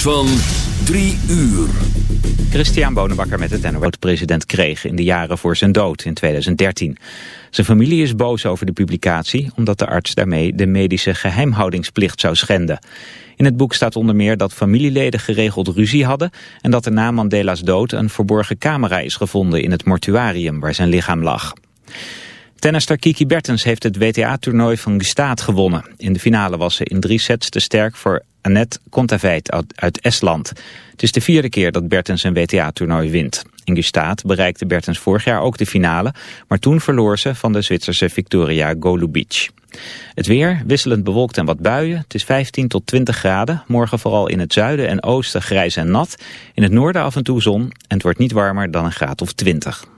Van 3 uur. Christian Bonenbakker met het NOS. president kreeg in de jaren voor zijn dood in 2013. Zijn familie is boos over de publicatie... omdat de arts daarmee de medische geheimhoudingsplicht zou schenden. In het boek staat onder meer dat familieleden geregeld ruzie hadden... en dat er na Mandela's dood een verborgen camera is gevonden... in het mortuarium waar zijn lichaam lag. Tennister Kiki Bertens heeft het WTA-toernooi van Gstaad gewonnen. In de finale was ze in drie sets te sterk voor Annette Kontaveit uit Estland. Het is de vierde keer dat Bertens een WTA-toernooi wint. In Gstaad bereikte Bertens vorig jaar ook de finale, maar toen verloor ze van de Zwitserse Victoria Golubic. Het weer, wisselend bewolkt en wat buien. Het is 15 tot 20 graden. Morgen vooral in het zuiden en oosten grijs en nat. In het noorden af en toe zon. En het wordt niet warmer dan een graad of 20.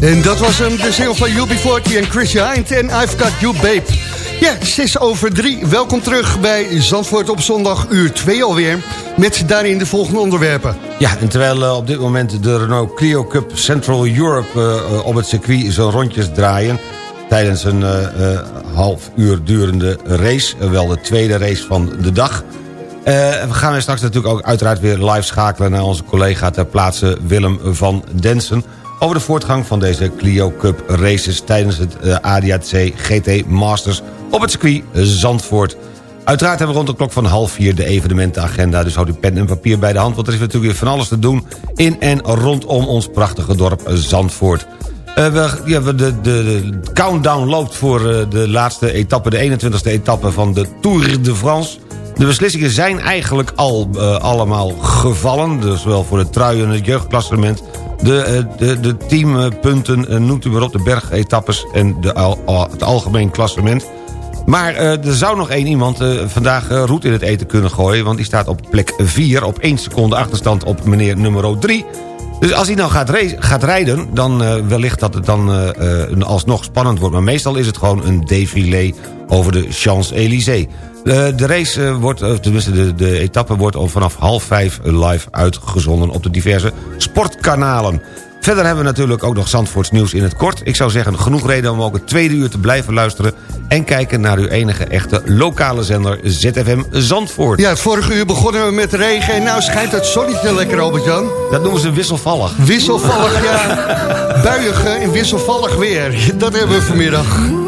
En dat was hem, de single van UB40 en Chris Hind en I've Got You Babe. Ja, 6 over 3. Welkom terug bij Zandvoort op zondag uur 2 alweer. Met daarin de volgende onderwerpen. Ja, en terwijl uh, op dit moment de Renault Clio Cup Central Europe uh, op het circuit zo rondjes draaien... tijdens een half uur durende race, wel de tweede race van de dag... we gaan straks natuurlijk ook uiteraard weer live schakelen naar onze collega ter plaatse Willem van Densen over de voortgang van deze Clio Cup races... tijdens het uh, ADAC GT Masters op het circuit Zandvoort. Uiteraard hebben we rond de klok van half vier de evenementenagenda... dus houd uw pen en papier bij de hand... want er is natuurlijk weer van alles te doen... in en rondom ons prachtige dorp Zandvoort. Uh, we, ja, de, de, de, countdown loopt voor uh, de laatste etappe... de 21ste etappe van de Tour de France... De beslissingen zijn eigenlijk al uh, allemaal gevallen. Dus zowel voor de trui en het jeugdklassement de, eh, de, de teampunten, eh, noemt u maar op, de bergetappes en de, het algemeen klassement. Maar er zou nog één iemand vandaag roet in het eten kunnen gooien... want die staat op plek 4, op 1 seconde achterstand op meneer nummer 3. Dus als hij nou gaat, gaat rijden, dan wellicht dat het dan alsnog spannend wordt. Maar meestal is het gewoon een défilé over de Champs-Élysées. De, de race uh, wordt, uh, tenminste de, de etappe wordt al vanaf half vijf live uitgezonden op de diverse sportkanalen. Verder hebben we natuurlijk ook nog Zandvoorts nieuws in het kort. Ik zou zeggen, genoeg reden om ook het tweede uur te blijven luisteren... en kijken naar uw enige echte lokale zender ZFM Zandvoort. Ja, vorige uur begonnen we met regen en nou schijnt het zonnetje lekker, Albert-Jan. Dat noemen ze wisselvallig. Wisselvallig, ja. Buiig en wisselvallig weer. Dat hebben we vanmiddag.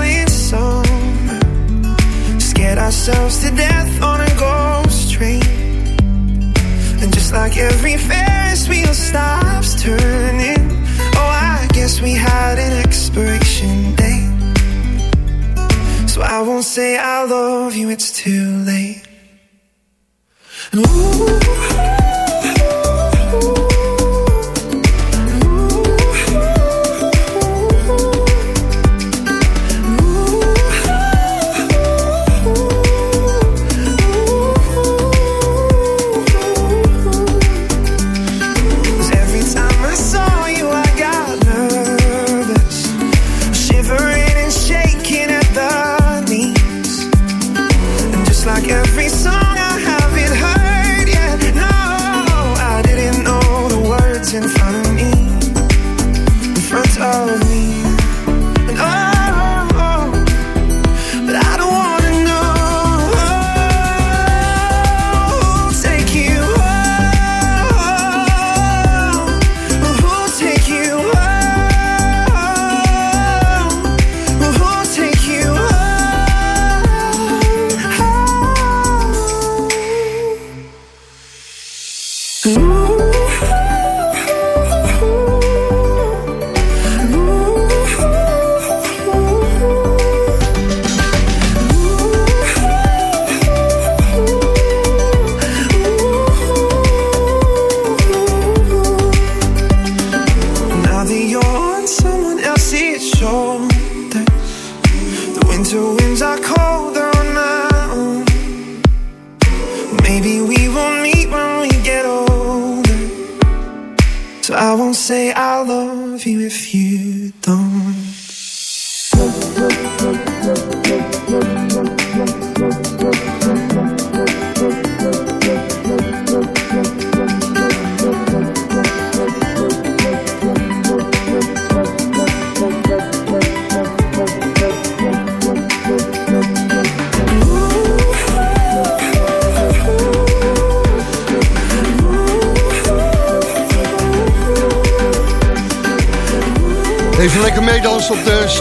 Scared ourselves to death on a ghost train. And just like every Ferris wheel stops turning, oh, I guess we had an expiration date. So I won't say I love you, it's too late.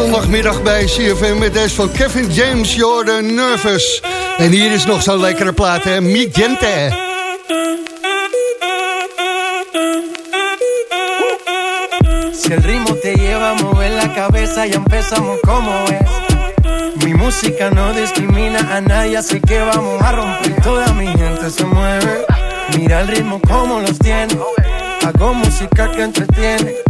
Zondagmiddag bij CFM met deze van Kevin James, Jordan Nervous. En hier is nog zo'n lekkere plaat, hè? Mi Gente. Si el ritmo te lleva a mover la cabeza y empezamos como es. Mi música no discrimina a nadie, así que vamos a romper. Toda mi gente se mueve. Mira el ritmo como los tiene. Hago música que entretiene.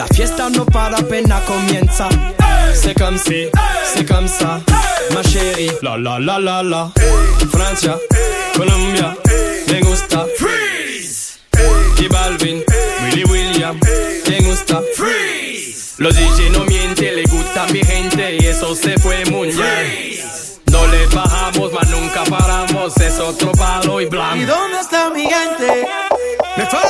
La fiesta no para apenas comienza. C'est comme si, c'est ma chérie. La la la la la. Francia, Colombia, me gusta. Freeze. Y Balvin, Willy William, me gusta. Freeze. Los DJ no mienten, le gusta mi gente y eso se fue muy bien. No le bajamos, mas nunca paramos, es otro palo y ¿Y blanco. dónde está mi gente? Me fais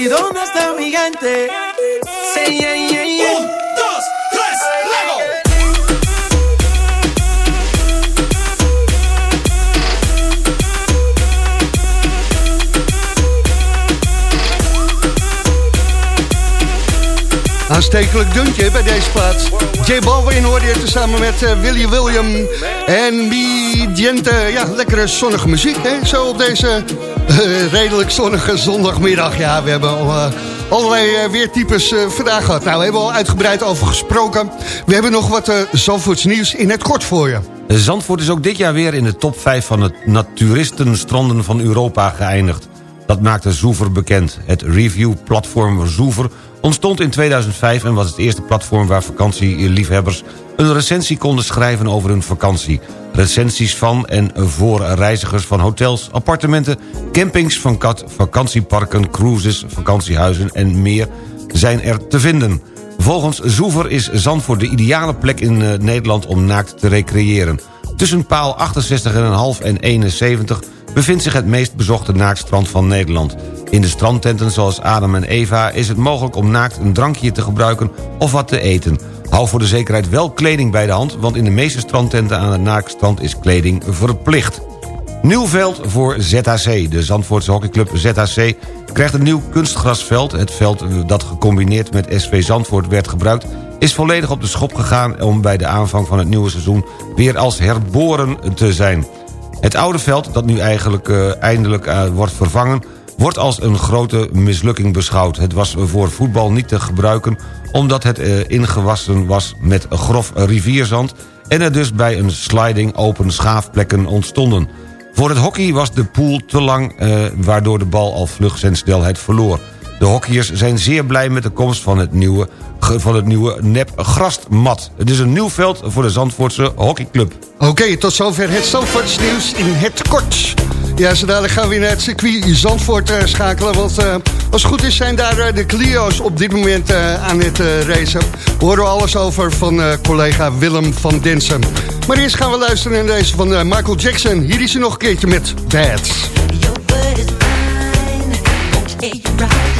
¿Y dónde está mi gente? Say yeah, yeah, yeah. Un, dos, tres, Lego. Aanstekelijk deuntje bij deze plaats. J Balvin hoorde je tezamen met eh, Willy William en Mi Diente. Ja, lekkere zonnige muziek, hè? Zo op deze redelijk zonnige zondagmiddag. Ja, we hebben eh, allerlei eh, weertypes eh, vandaag gehad. Nou, we hebben al uitgebreid over gesproken. We hebben nog wat Zandvoorts nieuws in het kort voor je. Zandvoort is ook dit jaar weer in de top 5 van het naturistenstranden van Europa geëindigd. Dat maakte Zoever bekend. Het review-platform Zoever ontstond in 2005... en was het eerste platform waar vakantieliefhebbers... een recensie konden schrijven over hun vakantie. Recensies van en voor reizigers van hotels, appartementen... campings, van kat, vakantieparken, cruises, vakantiehuizen en meer... zijn er te vinden. Volgens Zoever is Zandvoort de ideale plek in eh, Nederland om naakt te recreëren. Tussen paal 68,5 en 71 bevindt zich het meest bezochte naaktstrand van Nederland. In de strandtenten zoals Adam en Eva is het mogelijk om naakt een drankje te gebruiken of wat te eten. Hou voor de zekerheid wel kleding bij de hand, want in de meeste strandtenten aan het naaktstrand is kleding verplicht. Nieuw veld voor ZHC. De Zandvoortse hockeyclub ZHC krijgt een nieuw kunstgrasveld. Het veld dat gecombineerd met SV Zandvoort werd gebruikt... is volledig op de schop gegaan om bij de aanvang van het nieuwe seizoen... weer als herboren te zijn. Het oude veld, dat nu eigenlijk uh, eindelijk uh, wordt vervangen... wordt als een grote mislukking beschouwd. Het was voor voetbal niet te gebruiken... omdat het uh, ingewassen was met grof rivierzand... en er dus bij een sliding open schaafplekken ontstonden... Voor het hockey was de pool te lang, eh, waardoor de bal al vlug zijn snelheid verloor. De hockeyers zijn zeer blij met de komst van het nieuwe, van het nieuwe nep grasmat. Het is een nieuw veld voor de Zandvoortse hockeyclub. Oké, okay, tot zover het Zandvoorts nieuws in het kort. Ja, zo dadelijk gaan we weer naar het circuit Zandvoort uh, schakelen. Want uh, als het goed is zijn daar uh, de Clio's op dit moment aan het racen. We horen alles over van collega Willem van Densen. Maar eerst gaan we luisteren naar deze van Michael Jackson. Hier is hij nog een keertje met Bad. Your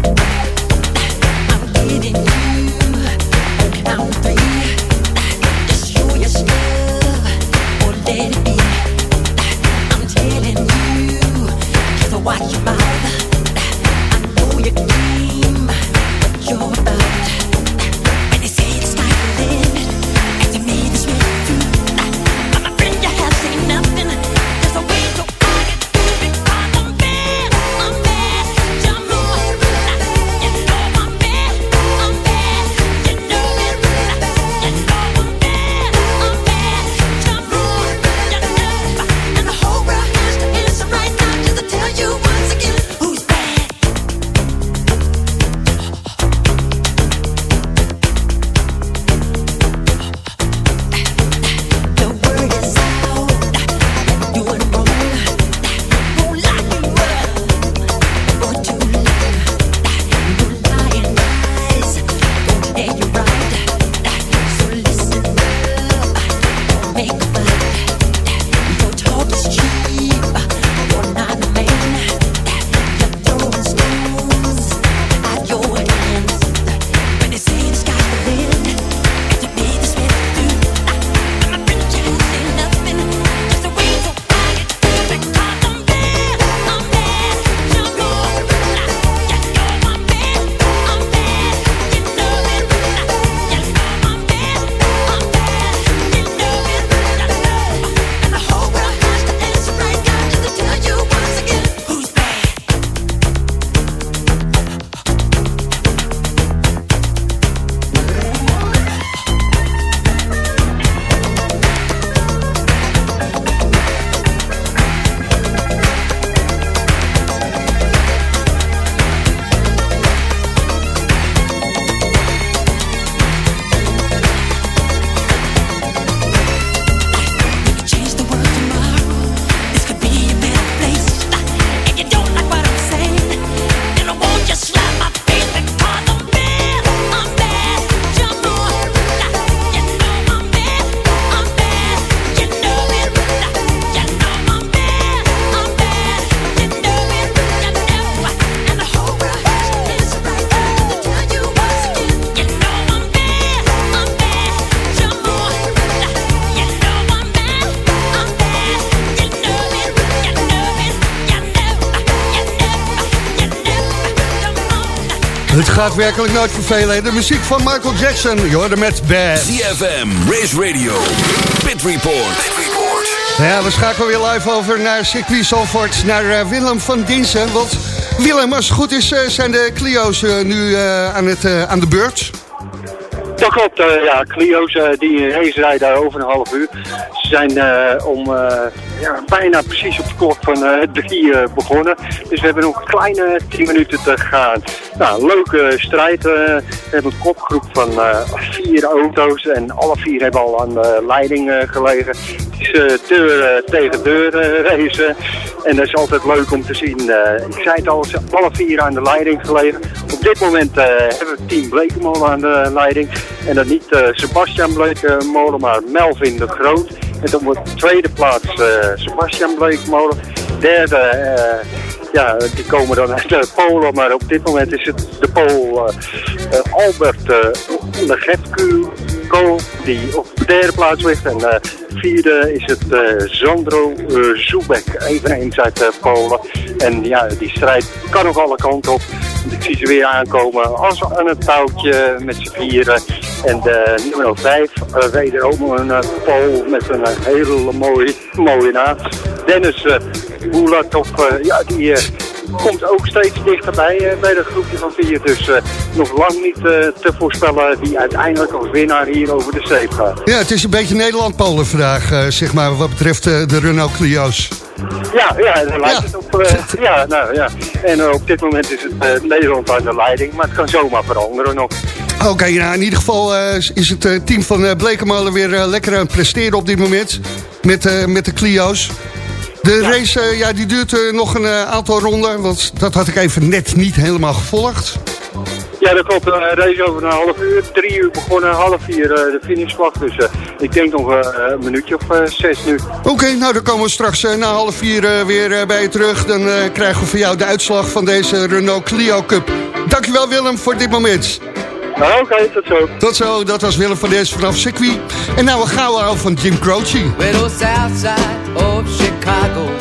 Het gaat werkelijk nooit vervelen. De muziek van Michael Jackson. Je hoorde met Bad. ZFM, Race Radio, Pit Report. Ja, we schakelen weer live over naar circuit Zalvoort. Naar eh, Willem van Dinsen. Want Willem, als het goed is, eh, zijn de Clio's eh, nu eh, aan, het, eh, aan de beurt. Dat klopt, eh, ja. Clio's die race rijden over een half uur. Ze zijn eh, om eh, ja, bijna precies op de klok van eh, drie eh, begonnen. Dus we hebben nog een kleine tien minuten te gaan. Nou, leuke strijd. eh. we hebben een kopgroep van vier auto's en alle vier hebben al aan de leiding gelegen. Het is deur tegen deur racen. En dat is altijd leuk om te zien. Ik zei het al, alle vier aan de leiding gelegen. Op dit moment hebben we Team Blekemolen aan de leiding. En dan niet Sebastian Blekemolen, maar Melvin de Groot. Dan wordt de tweede plaats eh, Sebastian Blekemolen. Derde, eh, ja, die komen dan uit de Polen. Maar op dit moment is het de Pool eh, eh, Albert uh, Die op de derde plaats ligt. En eh, vierde is het eh, Sandro eh, Zubek, eveneens uit Polen. En ja, die strijd kan nog alle kanten op. Ik zie ze weer aankomen als aan het touwtje met z'n vieren. En de nummer 5, uh, wederom een Pool met een hele mooie, mooie naam. Dennis Bulatov, ja, die komt ook steeds dichterbij uh, bij dat groepje van vier. Dus uh, nog lang niet uh, te voorspellen wie uiteindelijk als winnaar hier over de streep gaat. Ja, het is een beetje Nederland-Polen vandaag, zeg maar, wat betreft de Renault Clio's. Ja, ja, daar lijkt het op. Uh, ja, nou ja. En uh, op dit moment is het uh, Nederland aan de leiding, maar het kan zomaar veranderen nog. Oké, okay, nou in ieder geval is het team van Blekemolen weer lekker aan het presteren op dit moment. Met, met de Clio's. De ja. race uh, ja, die duurt uh, nog een uh, aantal ronden, want dat had ik even net niet helemaal gevolgd. Ja, dat klopt. Een race over een half uur. Drie uur begonnen, half vier uh, de finishvlag. Dus uh, ik denk nog uh, een minuutje of uh, zes nu. Oké, okay, nou dan komen we straks uh, na half vier uh, weer uh, bij je terug. Dan uh, krijgen we van jou de uitslag van deze Renault Clio Cup. Dankjewel Willem voor dit moment. Nou, Oké, okay, tot zo. Tot zo, dat was Willem van deze vanaf circuit. En nou, we gaan we van Jim Croce. Chicago.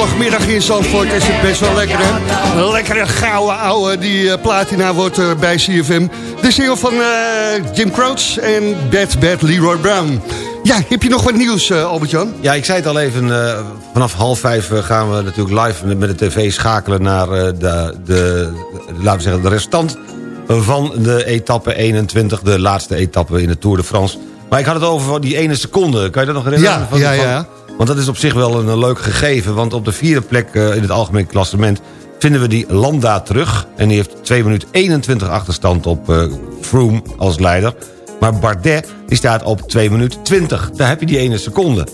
Zondagmiddag in Zandvoort is het best wel lekker, hè? Een lekkere gouden ouwe, die eh, platina wordt er bij CFM. De single van eh, Jim Crouch en Bad Bad Leroy Brown. Ja, heb je nog wat nieuws, eh, Albert-Jan? Ja, ik zei het al even, eh, vanaf half vijf eh, gaan we natuurlijk live met de tv schakelen naar eh, de, de, laten we zeggen, de restant van de etappe 21, de laatste etappe in de Tour de France. Maar ik had het over die ene seconde, kan je dat nog herinneren? Ja, Van- ja, ja. Want dat is op zich wel een, een leuk gegeven, want op de vierde plek eh, in het algemeen klassement vinden we die Landa terug. En die heeft 2 minuten 21 achterstand op eh Froome als leider. Maar Bardet die staat op 2 minuten 20. Daar heb je die ene seconde.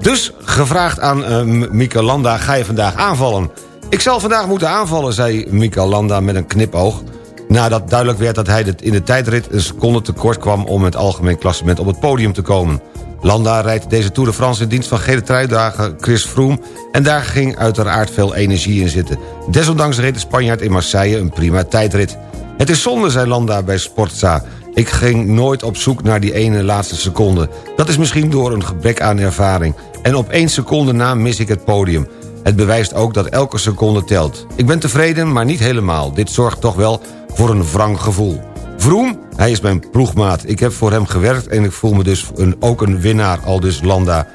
Dus gevraagd aan eh, Mika Landa, ga je vandaag aanvallen? Ik zal vandaag moeten aanvallen, zei Mika Landa met een knipoog. Nadat duidelijk werd dat hij in de tijdrit een seconde tekort kwam... om het algemeen klassement op het podium te komen. Landa rijdt deze Tour de France in dienst van gele truidager Chris Froome... en daar ging uiteraard veel energie in zitten. Desondanks reed de Spanjaard in Marseille een prima tijdrit. Het is zonde, zei Landa bij Sportza. Ik ging nooit op zoek naar die ene laatste seconde. Dat is misschien door een gebrek aan ervaring. En op één seconde na mis ik het podium. Het bewijst ook dat elke seconde telt. Ik ben tevreden, maar niet helemaal. Dit zorgt toch wel voor een wrang gevoel. Vroom, hij is mijn ploegmaat. Ik heb voor hem gewerkt en ik voel me dus een, ook een winnaar, al dus Landa.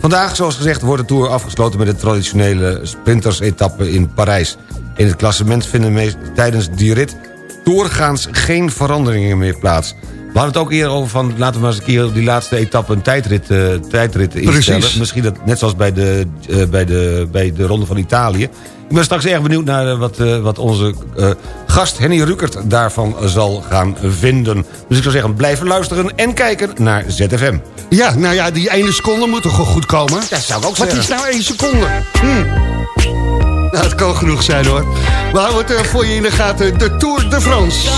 Vandaag, zoals gezegd, wordt de Tour afgesloten... met de traditionele sprinters-etappe in Parijs. In het klassement vinden tijdens die rit doorgaans geen veranderingen meer plaats. We hadden het ook eerder over van... laten we maar eens een keer die laatste etappe een tijdrit, eh, tijdrit instellen. Precies. Misschien dat net zoals bij de, eh, bij, de, bij de Ronde van Italië. Ik ben straks erg benieuwd naar eh, wat, wat onze gast Henny Rukert daarvan zal gaan vinden. Dus ik zou zeggen, blijven luisteren en kijken naar ZFM. Ja, nou ja, die ene seconde moet toch goed komen? Dat zou ik ook Wat zeggen. is nou één seconde? Hm. Nou, het kan genoeg zijn hoor. We houden het voor je in de gaten. De Tour de France.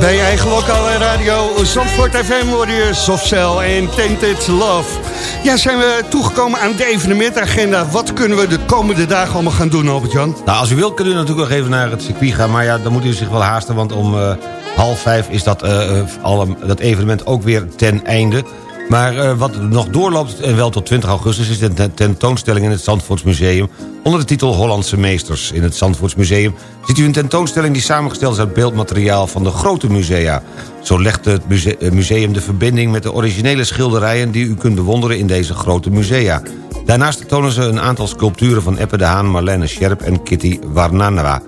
Bij je eigen lokale radio Zandvoort FM hoor je Softcell en Tainted Love. Ja, zijn we toegekomen aan de evenementagenda. Wat kunnen we de komende dagen allemaal gaan doen, Albert-Jan? Nou, als u wilt kunt u natuurlijk nog even naar het circuit gaan. Maar ja, dan moet u zich wel haasten, want om eh, half vijf is dat, eh, eh, alle, dat evenement ook weer ten einde. Maar eh, wat nog doorloopt, en wel tot 20 augustus... is de ten- tentoonstelling in het Zandvoortsmuseum... onder de titel Hollandse Meesters. In het Zandvoortsmuseum ziet u een tentoonstelling... die samengesteld is uit beeldmateriaal van de grote musea. Zo legt het eh, museum de verbinding met de originele schilderijen... die u kunt bewonderen in deze grote musea. Daarnaast tonen ze een aantal sculpturen van Eppe de Haan, Marlene Scherp en Kitty Warnanwa.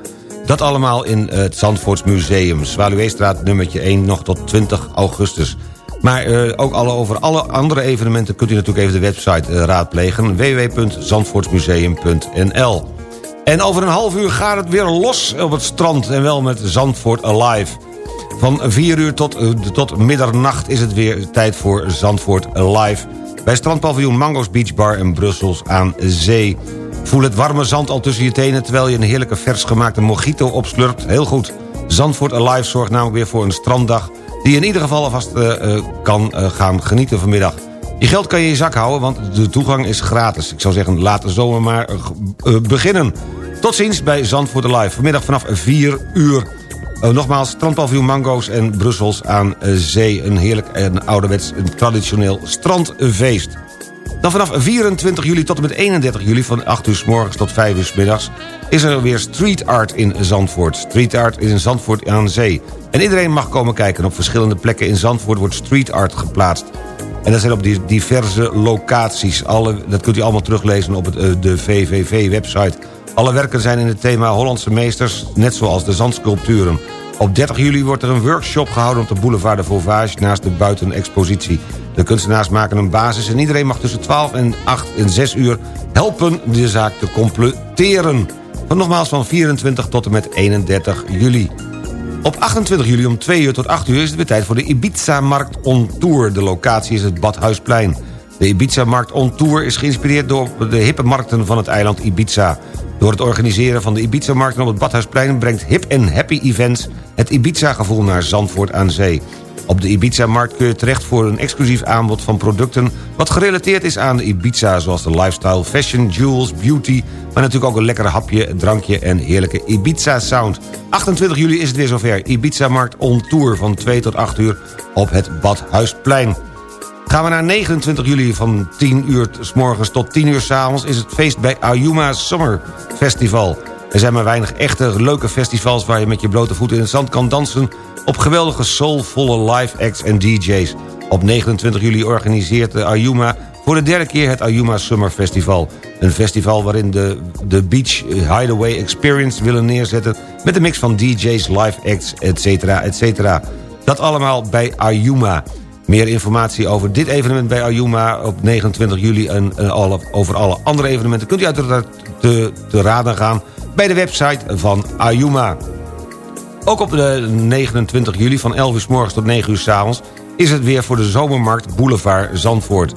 Dat allemaal in het Zandvoorts Museum. Zwaluweestraat nummertje 1 nog tot 20 augustus. Maar uh, ook alle, over alle andere evenementen kunt u natuurlijk even de website uh, raadplegen. www.zandvoortsmuseum.nl En over een half uur gaat het weer los op het strand. En wel met Zandvoort Alive. Van 4 uur tot, uh, tot middernacht is het weer tijd voor Zandvoort Alive. Bij strandpaviljoen Mango's Beach Bar in Brussels aan zee. Voel het warme zand al tussen je tenen... terwijl je een heerlijke vers gemaakte mojito opslurpt. Heel goed. Zandvoort Alive zorgt namelijk weer voor een stranddag... die in ieder geval alvast uh, uh, kan uh, gaan genieten vanmiddag. Je geld kan je in je zak houden, want de toegang is gratis. Ik zou zeggen, laat de zomer maar beginnen. Tot ziens bij Zandvoort Alive. Vanmiddag vanaf 4 uur. nogmaals, strandpaviljoen Mango's en Brussels aan zee. Een heerlijk en ouderwets een traditioneel strandfeest. Dan vanaf 24 juli tot en met 31 juli van 8 uur s morgens tot 5 uur s middags... is er weer street art in Zandvoort. Street art in Zandvoort aan zee. En iedereen mag komen kijken. Op verschillende plekken in Zandvoort wordt street art geplaatst. En dat zijn op diverse locaties. Alle, dat kunt u allemaal teruglezen op het, uh, de VVV-website. Alle werken zijn in het thema Hollandse meesters, net zoals de zandsculpturen. Op 30 juli wordt er een workshop gehouden op de boulevard de Vauvage... naast de buitenexpositie. De kunstenaars maken een basis en iedereen mag tussen 12 en 8 en 6 uur... helpen de zaak te completeren. Van nogmaals van 24 tot en met 31 juli. Op 28 juli om 2 uur tot 8 uur is het weer tijd voor de Ibiza-markt on Tour. De locatie is het Badhuisplein. De Ibiza-markt on Tour is geïnspireerd door de hippe markten van het eiland Ibiza. Door het organiseren van de Ibiza-markten op het Badhuisplein... brengt Hip en Happy Events het Ibiza-gevoel naar Zandvoort aan zee. Op de Ibiza-markt kun je terecht voor een exclusief aanbod van producten... wat gerelateerd is aan Ibiza, zoals de lifestyle, fashion, jewels, beauty... maar natuurlijk ook een lekker hapje, drankje en heerlijke Ibiza-sound. 28 juli is het weer zover. Ibiza-markt on tour van 2 tot 8 uur op het Badhuisplein. Gaan we naar 29 juli van 10 uur s morgens tot 10 uur s avonds... is het feest bij Ayuma Summer Festival. Er zijn maar weinig echte leuke festivals... waar je met je blote voeten in het zand kan dansen... op geweldige soulvolle live acts en DJ's. Op 29 juli organiseert de Ayuma voor de derde keer het Ayuma Summer Festival. Een festival waarin de, de Beach Hideaway Experience willen neerzetten... met een mix van DJ's, live acts, etc. etc. Dat allemaal bij Ayuma. Meer informatie over dit evenement bij Ayuma op 29 juli... en uh, over alle andere evenementen kunt u uiteraard te, te raden gaan... bij de website van Ayuma. Ook op de 29 juli van 11 uur s morgens tot 9 uur s avonds... is het weer voor de zomermarkt Boulevard Zandvoort.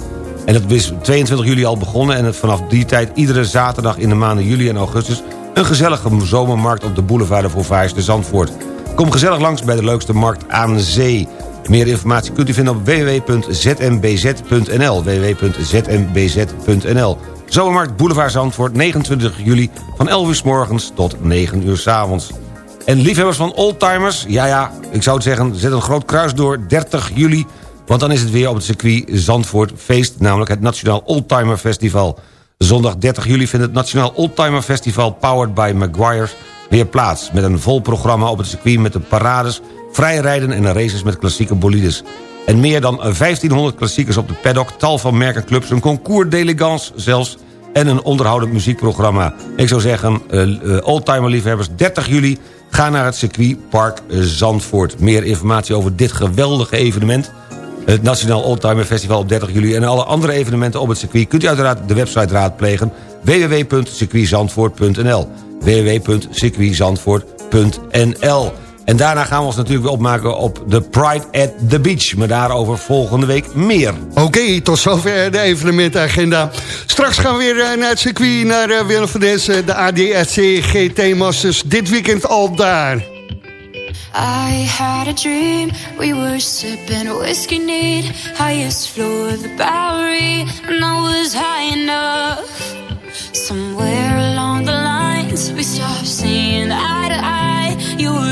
En dat is 22 juli al begonnen... en het vanaf die tijd iedere zaterdag in de maanden juli en augustus... een gezellige zomermarkt op de boulevard de de Zandvoort. Kom gezellig langs bij de leukste markt aan zee... Meer informatie kunt u vinden op www.zmbz.nl. www.zmbz.nl Zomermarkt Boulevard Zandvoort, 29 juli... van 11 uur s morgens tot 9 uur s avonds. En liefhebbers van oldtimers, ja ja, ik zou het zeggen... zet een groot kruis door 30 juli... want dan is het weer op het circuit Zandvoort feest... namelijk het Nationaal Oldtimer Festival. Zondag 30 juli vindt het Nationaal Oldtimer Festival... powered by Maguire's weer plaats... met een vol programma op het circuit met de parades vrijrijden en races met klassieke bolides. En meer dan 1500 klassiekers op de paddock, tal van merkenclubs... een concours d'elegance zelfs en een onderhoudend muziekprogramma. Ik zou zeggen, uh, oldtimer liefhebbers, 30 juli... ga naar het circuitpark Zandvoort. Meer informatie over dit geweldige evenement... het Nationaal Oldtimer Festival op 30 juli... en alle andere evenementen op het circuit... kunt u uiteraard de website raadplegen... www.circuitzandvoort.nl www.circuitzandvoort.nl en daarna gaan we ons natuurlijk weer opmaken op de Pride at the Beach. Maar daarover volgende week meer. Oké, okay, tot zover de evenementagenda. Straks gaan we weer eh, naar het circuit, naar uh, Willem van Dessen, de ADSC GT Masters. Dit weekend al daar. I had a dream, we were sipping whiskey neat Highest floor of the Bowery, and I was high enough Somewhere along the lines, we stopped seeing eye to eye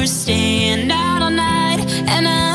were staying out all night, and I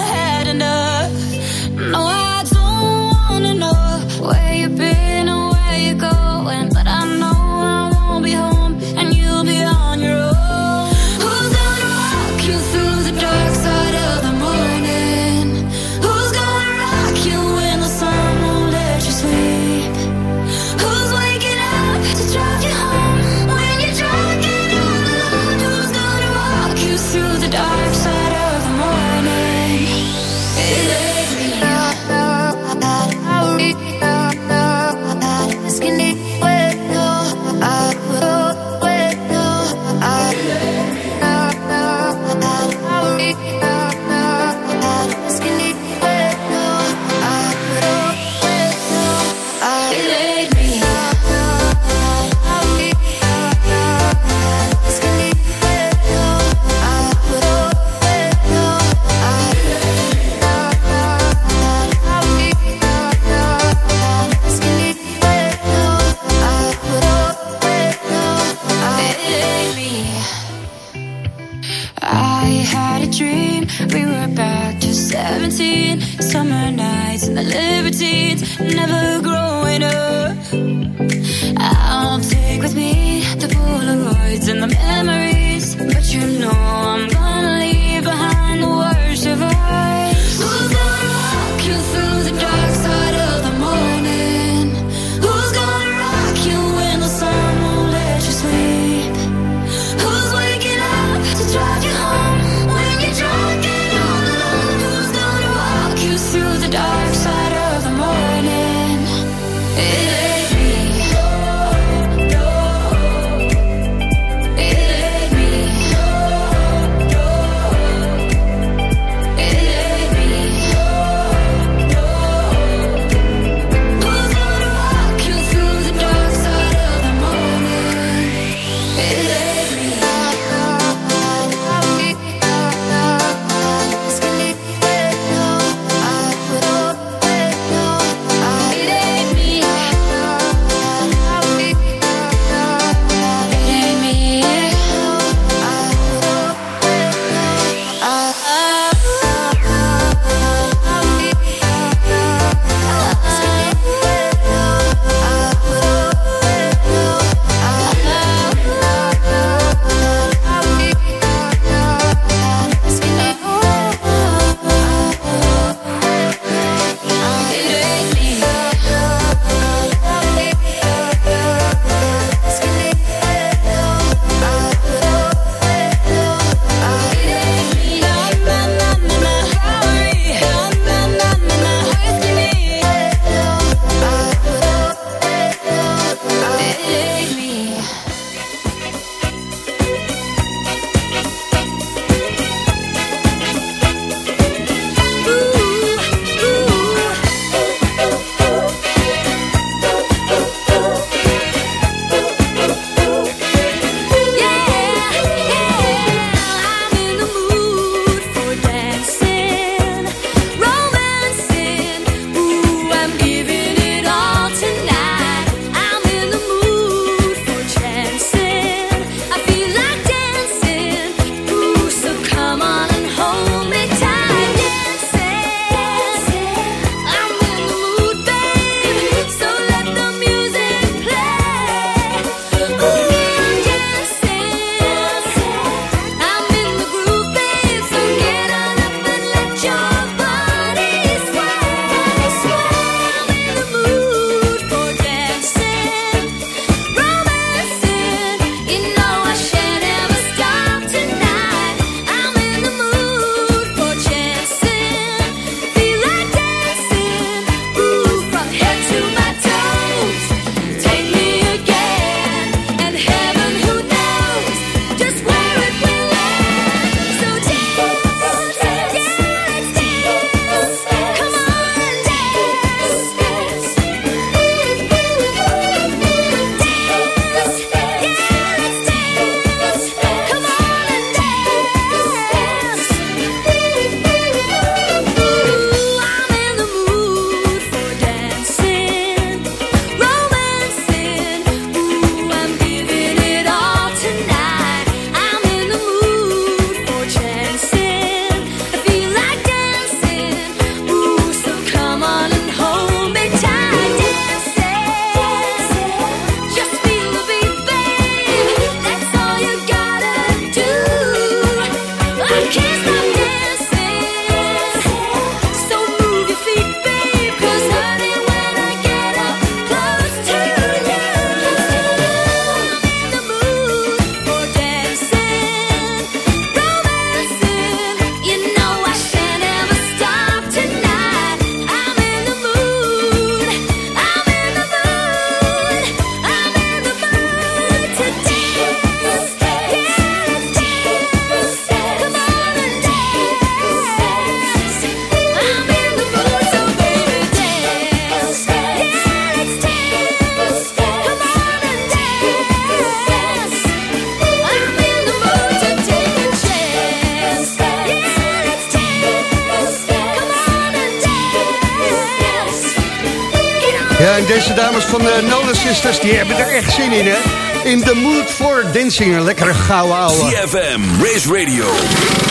Ja, en deze dames van de Nolan Sisters, die hebben er echt zin in, hè? In the mood for dancing. Een lekkere gouden ouwe. CFM, Race Radio,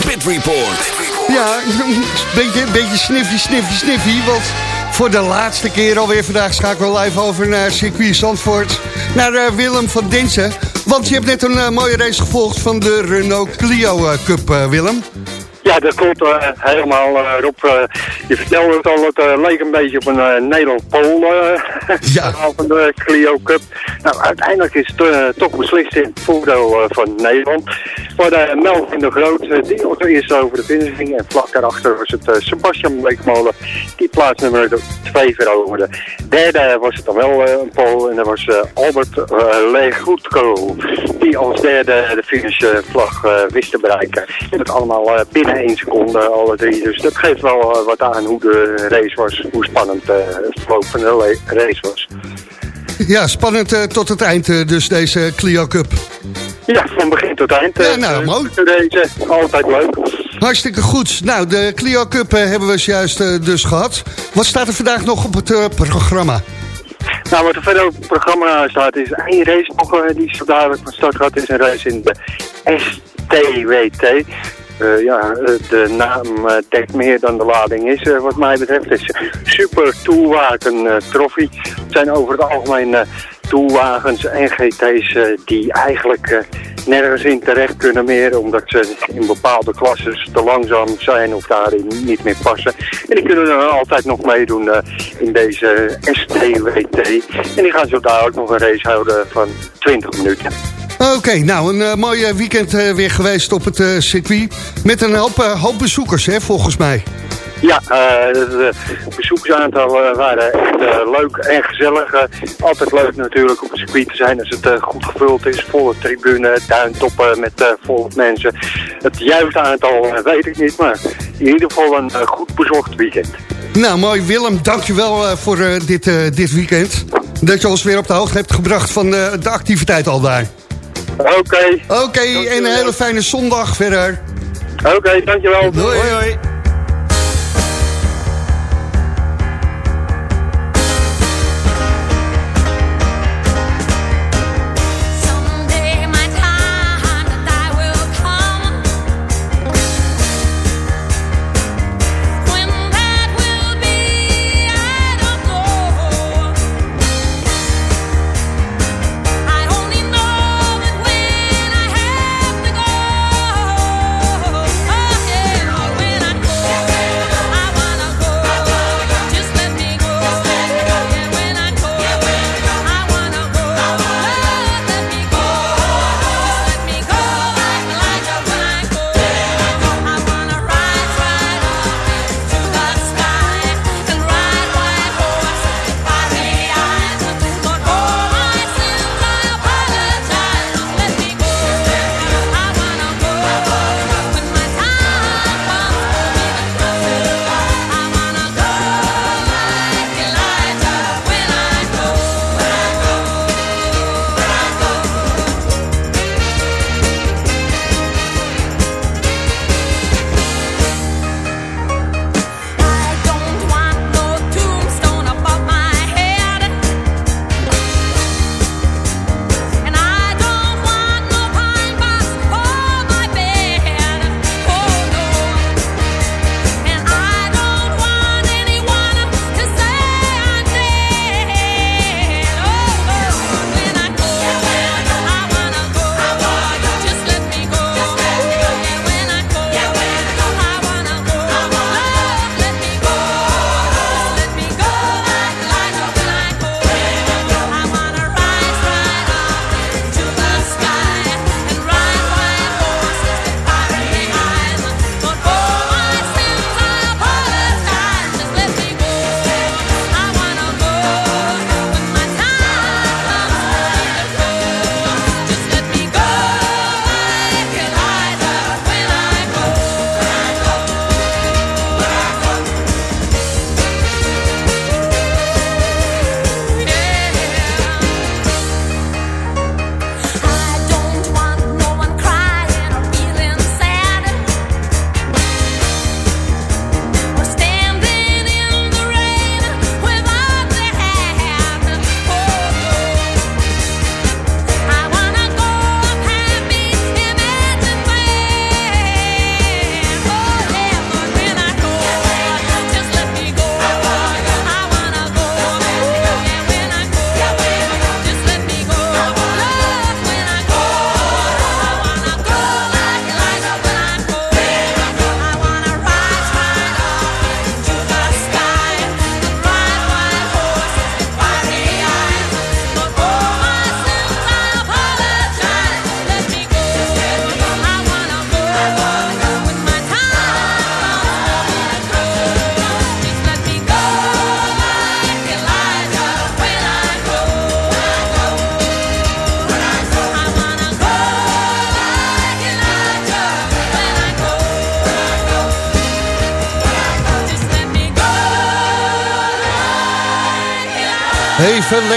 Pit Report. Ja, een beetje, beetje sniffy, sniffy, sniffy. Want voor de laatste keer alweer vandaag schakelen we live over naar circuit Zandvoort. Naar eh, Willem van Dinsen. Want je hebt net een eh, mooie race gevolgd van de Renault Clio eh, Cup, Willem. Ja, dat klopt eh, helemaal, eh, Rob. Eh, je vertelde het al, het leek een beetje op een uh, Nederland-Pool ja. van de Clio Cup. Nou, uiteindelijk is het eh, toch beslist in het voordeel eh, van Nederland. Voor de Melvin de Groot, eh, die als over de finish ging. En vlak daarachter was het eh, Sebastian Bleekmolen, die plaats nummer 2 veroverde. Derde was het dan wel eh, een Pool en dat was eh, Albert Legutko, die als derde de finishvlag wist te bereiken. En dat allemaal eh, binnen één seconde, alle drie. Dus dat geeft wel eh, wat aan hoe de race was, hoe spannend eh, het verloop van de race was. Ja, spannend eh, tot het eind eh, dus deze Clio Cup. Ja, van begin tot eind. Ja, eh, nou, mooi. Deze, altijd leuk. Hartstikke goed. Nou, de Clio Cup hebben we zojuist dus gehad. Wat staat er vandaag nog op het programma? Nou, wat er verder op het programma staat is één race nog die zo dadelijk van start gaat. is een race in de STWT. Eh, ja, eh, de naam eh, dekt meer dan de lading is. Wat mij betreft is Super Toolwagen eh, Trophy. Het zijn over het algemeen toolwagens en GT's die eigenlijk nergens in terecht kunnen meer. Omdat ze in bepaalde klasses te langzaam zijn of daarin niet meer passen. En die kunnen dan altijd nog meedoen in deze STWT. En die gaan zo dadelijk nog een race houden van 20 minuten. Oké, nou, een eh, mooi eh, weekend eh, weer geweest op het circuit. Met een hoop, hoop bezoekers, hè, volgens mij. Ja, de bezoekersaantallen waren echt leuk en gezellig. Altijd leuk natuurlijk op het circuit te zijn als het goed gevuld is. Volle tribune, duintoppen met volle mensen. Het juiste aantal weet ik niet, maar in ieder geval een goed bezocht weekend. Nou, mooi Willem, dankjewel voor dit, dit weekend. Dat je ons weer op de hoogte hebt gebracht van de activiteit al daar. Oké. Oké, okay, en een hele fijne zondag verder. Oké, okay, dankjewel. Doei. hoi. hoi.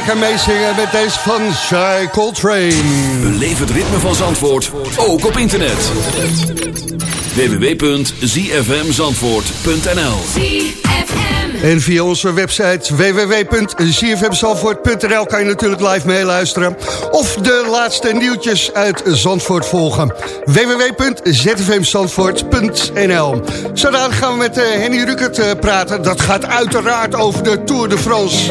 Lekker meezingen met deze van Shy Coltrane. Beleef het ritme van Zandvoort, ook op internet. www.zfmzandvoort.nl En via onze website www.zfmzandvoort.nl kan je natuurlijk live meeluisteren. Of de laatste nieuwtjes uit Zandvoort volgen. www.zfmzandvoort.nl Zodat gaan we met eh, Henny Rukert eh, praten. Dat gaat uiteraard over de Tour de France.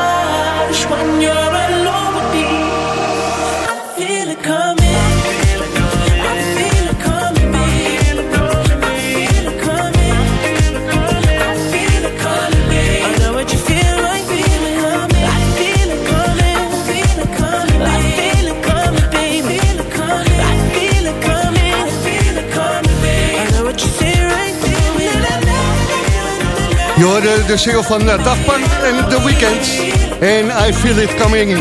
hoorde de single van eh, Daft Punk en The Weeknd. En I Feel It Coming.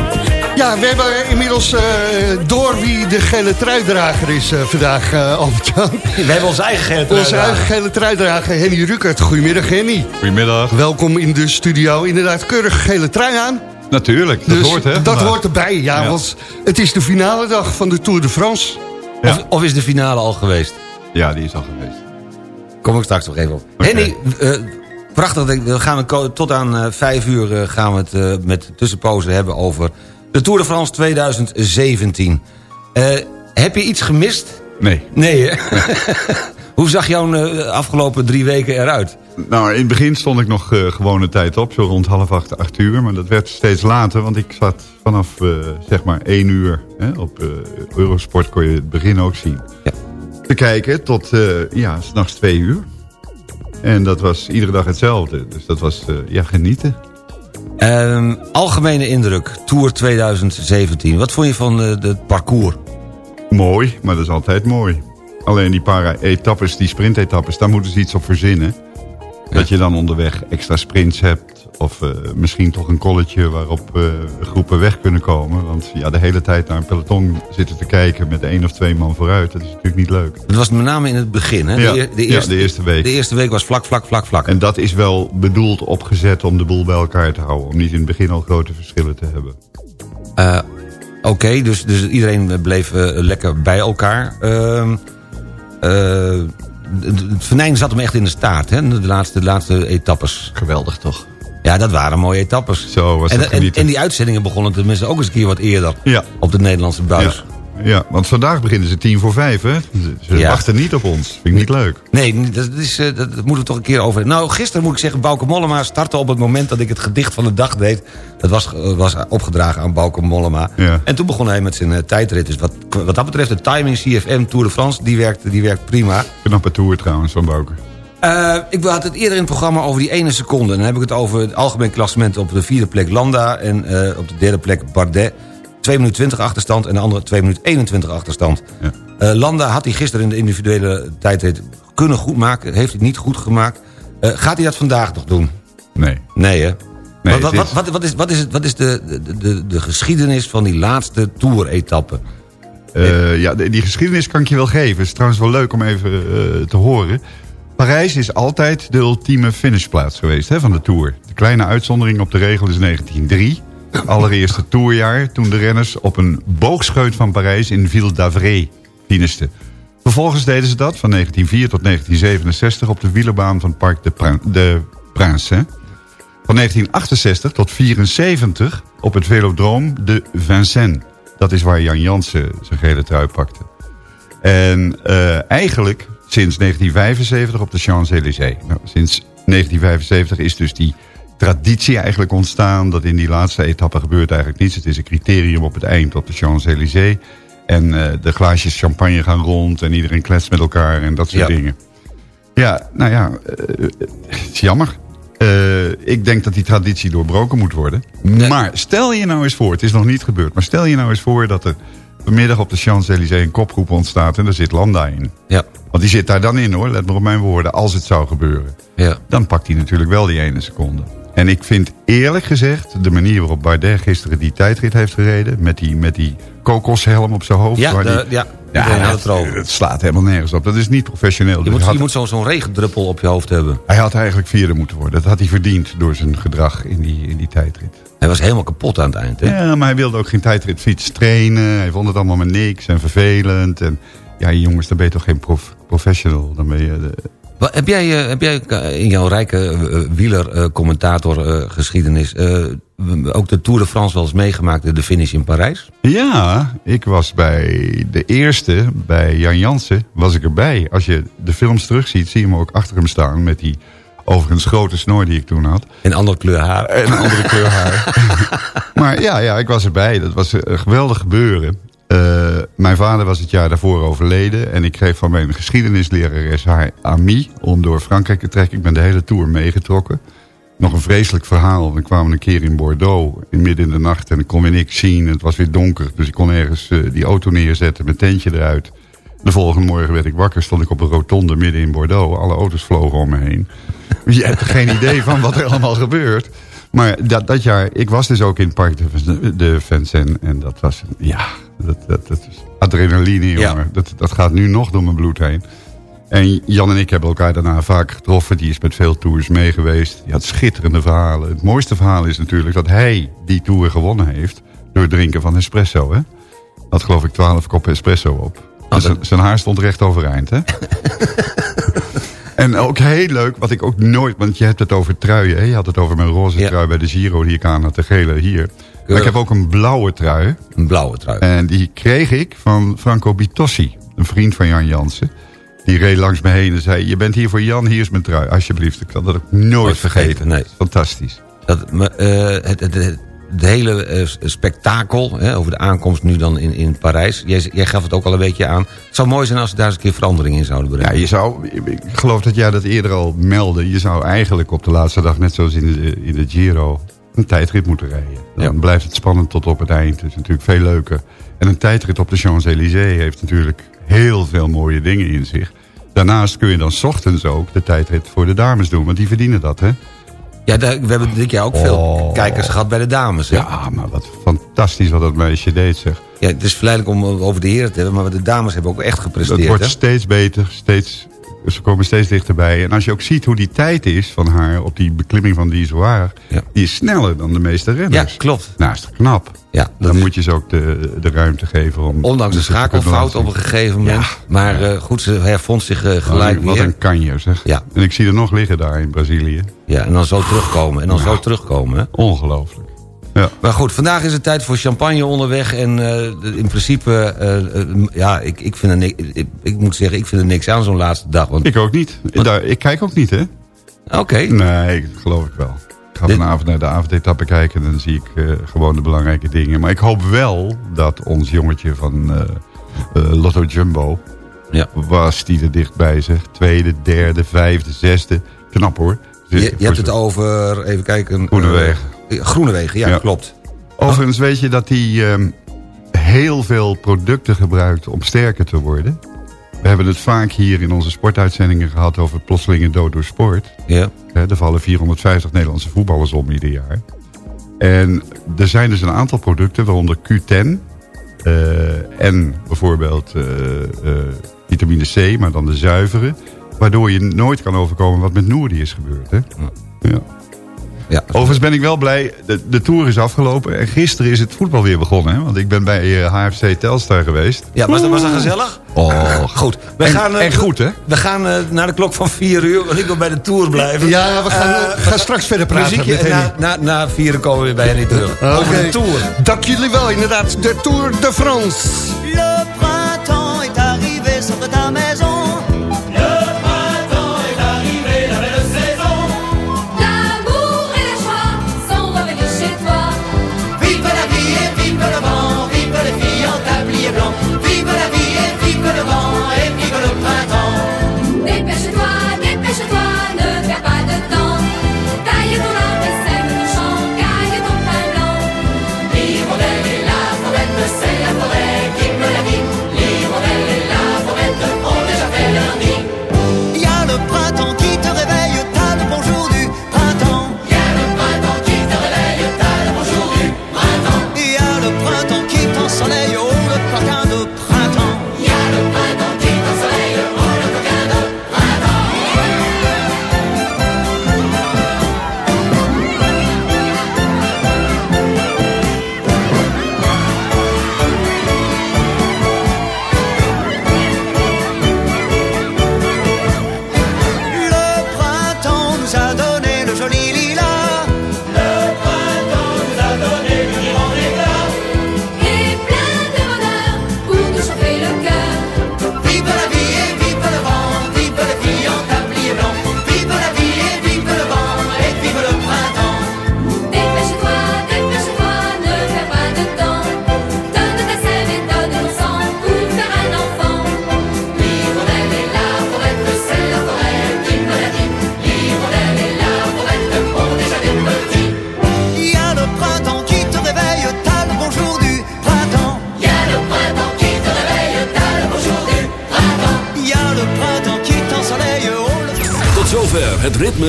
Ja, we hebben inmiddels eh, door wie de gele truidrager is eh, vandaag, uh, Albert-Jan. We hebben onze eigen gele truidrager. Onze eigen gele truidrager, Henny Rukert. Goedemiddag, Henny. Goedemiddag. Welkom in de studio. Inderdaad, keurig gele trui aan. Natuurlijk, dat Dus hoort hè. Dat vandaag. hoort erbij, ja, Ja. want het is de finale dag van de Tour de France. Of, of is de finale al geweest? Ja, die is al geweest. Kom ik straks nog even op. Henny, prachtig. We gaan ko- tot aan eh, vijf uur eh, gaan we het eh, met tussenpozen hebben over de Tour de France 2017. Eh, heb je iets gemist? Nee. Nee, hè? Hoe zag jouw afgelopen drie weken eruit? Nou, in het begin stond ik nog gewone tijd op, zo rond half acht, acht uur. Maar dat werd steeds later, want ik zat vanaf zeg maar één uur. Hè, op Eurosport kon je het begin ook zien. Te kijken tot, ja, s'nachts twee uur. En dat was iedere dag hetzelfde. Dus dat was, eh, ja, genieten. Ehm, algemene indruk, Tour 2017. Wat vond je van eh, het parcours? Mooi, maar dat is altijd mooi. Alleen die paar etappes, die sprintetappes, daar moeten ze iets op verzinnen. Dat je dan onderweg extra sprints hebt. Of eh, misschien toch een kolletje waarop eh, groepen weg kunnen komen. Want ja, de hele tijd naar een peloton zitten te kijken met één of twee man vooruit. Dat is natuurlijk niet leuk. Het was met name in het begin, hè? Ja, de, ja, eerste, de eerste week. De eerste week was vlak, vlak, vlak, vlak. En dat is wel bedoeld opgezet om de boel bij elkaar te houden. Om niet in het begin al grote verschillen te hebben. Eh, Oké, dus, dus iedereen bleef lekker bij elkaar. Ehm, eh, het het venijn zat hem echt in de staart, hè? De laatste, de laatste etappes. Geweldig, toch? Ja, dat waren mooie etappes. Zo was en, en, en die uitzendingen begonnen tenminste ook eens een keer wat eerder. Ja. Op de Nederlandse buis. Ja, want vandaag beginnen ze tien voor vijf, hè? Ze, Ja. wachten niet op ons. Vind ik niet leuk. Nee, dat, is, eh, dat, dat moeten we toch een keer over. Nou, gisteren moet ik zeggen, Bauke Mollema startte op het moment dat ik het gedicht van de dag deed. Dat was, eh, was opgedragen aan Bauke Mollema. Ja. En toen begon hij met zijn eh, tijdrit. Dus wat, wat dat betreft, de timing CFM Tour de France, die werkt, die werkt prima. Knappe tour trouwens van Bouke. Eh, ik had het eerder in het programma over die ene seconde. En dan heb ik het over het algemeen klassement op de vierde plek Landa... en eh, op de derde plek Bardet. 2 minuten 20 achterstand en de andere 2 minuten 21 achterstand. Eh, Landa had hij gisteren in de individuele tijdrit kunnen goed maken. Heeft hij niet goed gemaakt. Gaat hij dat vandaag nog doen? Nee. Nee, hè? Nee, wat, wat, wat, is- wat, is, wat is, het, wat is de, de, de, de geschiedenis van die laatste Tour-etappe? Ja, die geschiedenis kan ik je wel geven. Het is trouwens wel leuk om even te horen. Parijs is altijd de ultieme finishplaats geweest hè, van de Tour. De kleine uitzondering op de regel is 1903. Allereerste tourjaar toen de renners op een boogscheut van Parijs in Ville d'Avray finishten. Vervolgens deden ze dat van 1904 tot 1967 op de wielerbaan van Parc de, Prin- de Prince. Hè. Van 1968 tot 1974 op het velodroom de Vincennes. Dat is waar Jan Jansen zijn gele trui pakte. En eh, eigenlijk sinds 1975 op de Champs-Élysées. Nou, sinds 1975 is dus die traditie eigenlijk ontstaan... dat in die laatste etappe gebeurt eigenlijk niets. Het is een criterium op het eind op de Champs-Élysées. En eh, de glaasjes champagne gaan rond en iedereen kletst met elkaar en dat soort Ja. dingen. Ja, nou ja, eh, het is jammer. Eh, ik denk dat die traditie doorbroken moet worden. Maar stel je nou eens voor, het is nog niet gebeurd... maar stel je nou eens voor dat er vanmiddag op de Champs-Élysées een kopgroep ontstaat... en daar zit Landa in. Ja. Want die zit daar dan in hoor, let maar op mijn woorden, als het zou gebeuren. Ja. Dan pakt hij natuurlijk wel die ene seconde. En ik vind eerlijk gezegd, de manier waarop Bardet gisteren die tijdrit heeft gereden... met die, met die kokoshelm op zijn hoofd... Ja, waar de- die- ja, had het slaat helemaal nergens op. Dat is niet professioneel. Je Dus moet, hij je moet zo- zo'n regendruppel op je hoofd hebben. hij had eigenlijk vierde moeten worden. Dat had hij verdiend door zijn gedrag in die, in die tijdrit. Hij was helemaal kapot aan het eind, hè? Ja, maar hij wilde ook geen tijdritfiets trainen. Hij vond het allemaal maar niks en vervelend. En ja, jongens, dan ben je toch geen prof- professional. Dan ben je... de- Wat, heb jij, eh, heb jij eh, in jouw rijke wieler-commentator-geschiedenis... eh, ook de Tour de France wel eens meegemaakt, de- finish in Parijs? Ja, ik was bij de eerste, bij Jan Jansen, was ik erbij. Als je de films terugziet, zie je me ook achter hem staan... met die overigens grote snor die ik toen had. Een andere kleur haar. En een andere kleur haar. maar ja, ja, ik was erbij. Dat was een geweldig gebeuren. Eh, mijn vader was het jaar daarvoor overleden. En ik kreeg van mijn geschiedenislerares haar ami om door Frankrijk te trekken. Ik ben de hele tour meegetrokken. Nog een vreselijk verhaal. We kwamen een keer in Bordeaux, in midden in de nacht. En ik kon weer niks zien. Het was weer donker. Dus ik kon ergens eh, die auto neerzetten, mijn tentje eruit. De volgende morgen werd ik wakker, stond ik op een rotonde midden in Bordeaux. Alle auto's vlogen om me heen. Je hebt geen idee van wat er allemaal gebeurt. Maar dat, dat jaar, ik was dus ook in het park de, de Vincennes. En dat was, ja, dat, dat, dat is adrenaline, jongen. Dat, dat gaat nu nog door mijn bloed heen. En Jan en ik hebben elkaar daarna vaak getroffen. Die is met veel tours mee geweest. Die had schitterende verhalen. Het mooiste verhaal is natuurlijk dat hij die tour gewonnen heeft... door het drinken van espresso, hè? Had geloof ik 12 koppen espresso op. Dus zijn- zijn haar stond recht overeind, hè? En ook heel leuk, wat ik ook nooit... Want je hebt het over truien, hè? Je had het over mijn roze trui bij de Giro die ik aan had, de gele hier. Maar ik heb ook een blauwe trui. Een blauwe trui. En die kreeg ik van Franco Bitossi, een vriend van Jan Jansen. Die reed langs me heen en zei... je bent hier voor Jan, hier is mijn trui, alsjeblieft. Ik kan dat ook nooit vergeten. Nee. Fantastisch. Dat, eh, het, het, het, het hele eh, spektakel hè, over de aankomst nu dan in, in Parijs. Jij, jij gaf het ook al een beetje aan. Het zou mooi zijn als ze daar eens een keer verandering in zouden brengen. Ja, je zou, ik geloof dat jij dat eerder al meldde. Je zou eigenlijk op de laatste dag, net zoals in de, in de Giro... een tijdrit moeten rijden. Dan blijft het spannend tot op het eind. Het is natuurlijk veel leuker. En een tijdrit op de Champs-Élysées heeft natuurlijk heel veel mooie dingen in zich. Daarnaast kun je dan 's ochtends ook de tijdrit voor de dames doen. Want die verdienen dat, hè? Ja, we hebben dit jaar ook veel kijkers gehad bij de dames. Hè? Oh. Ja, maar wat fantastisch wat dat meisje deed, zeg. Ja, het is verleidelijk om over de heren te hebben... maar de dames hebben ook echt gepresteerd. Het wordt hè? steeds beter, steeds, ze komen steeds dichterbij. En als je ook ziet hoe die tijd is van haar op die beklimming van die Zoar... die is sneller dan de meeste renners. Ja, klopt. Nou, is toch knap? Ja, dan moet je ze ook de, de ruimte geven om... Ondanks kunnen schakelfout op een gegeven moment. maar eh, goed, ze hervond zich eh, gelijk. Wat weer. een kanjer, zeg. Ja. En ik zie er nog liggen daar in Brazilië. Ja, en dan zo terugkomen. En dan zo terugkomen. Hè? Ongelooflijk. Ja. Maar goed, vandaag is het tijd voor champagne onderweg. En eh, in principe, eh, eh, ja, ik, ik, vind er ni- ik, ik moet zeggen, ik vind er niks aan zo'n laatste dag. Want, Ik ook niet. Daar, ik kijk ook niet, hè? Oké. Nee, dat geloof ik wel. Ik ga vanavond naar de avondetappe kijken en dan zie ik gewoon de belangrijke dingen. Maar ik hoop wel dat ons jongetje van Lotto Jumbo... Ja. was die er dichtbij zeg. Tweede, derde, vijfde, zesde. Knap hoor. Je, je hebt het over, even kijken... Groenewegen. Groenewegen, ja, Ja. klopt. Overigens weet je dat hij ehm, heel veel producten gebruikt om sterker te worden. We hebben het vaak hier in onze sportuitzendingen gehad over plotselinge dood door sport. Ja. Er vallen 450 Nederlandse voetballers om ieder jaar. En er zijn dus een aantal producten, waaronder Q10 eh, en bijvoorbeeld eh, eh, vitamine C, maar dan de zuivere. Waardoor je nooit kan overkomen wat met Noordi is gebeurd. Hè? Ja. Ja. Overigens ben ik wel blij, de, de Tour is afgelopen en gisteren is het voetbal weer begonnen. Hè? Want ik ben bij eh, HFC Telstar geweest. Ja, was dat, was dat gezellig? Oh, Goed. We En- gaan, eh, en goed, hè? We gaan eh, naar de klok van 4 uur, want ik wil bij de Tour blijven. Ja, we gaan, Eh, we gaan straks verder praten muziekje, na, na, na vieren komen we weer bij Henny terug. Oké. Over de Tour. Dank jullie wel, inderdaad. De Tour de France. Le printemps est arrivé sur ta maison.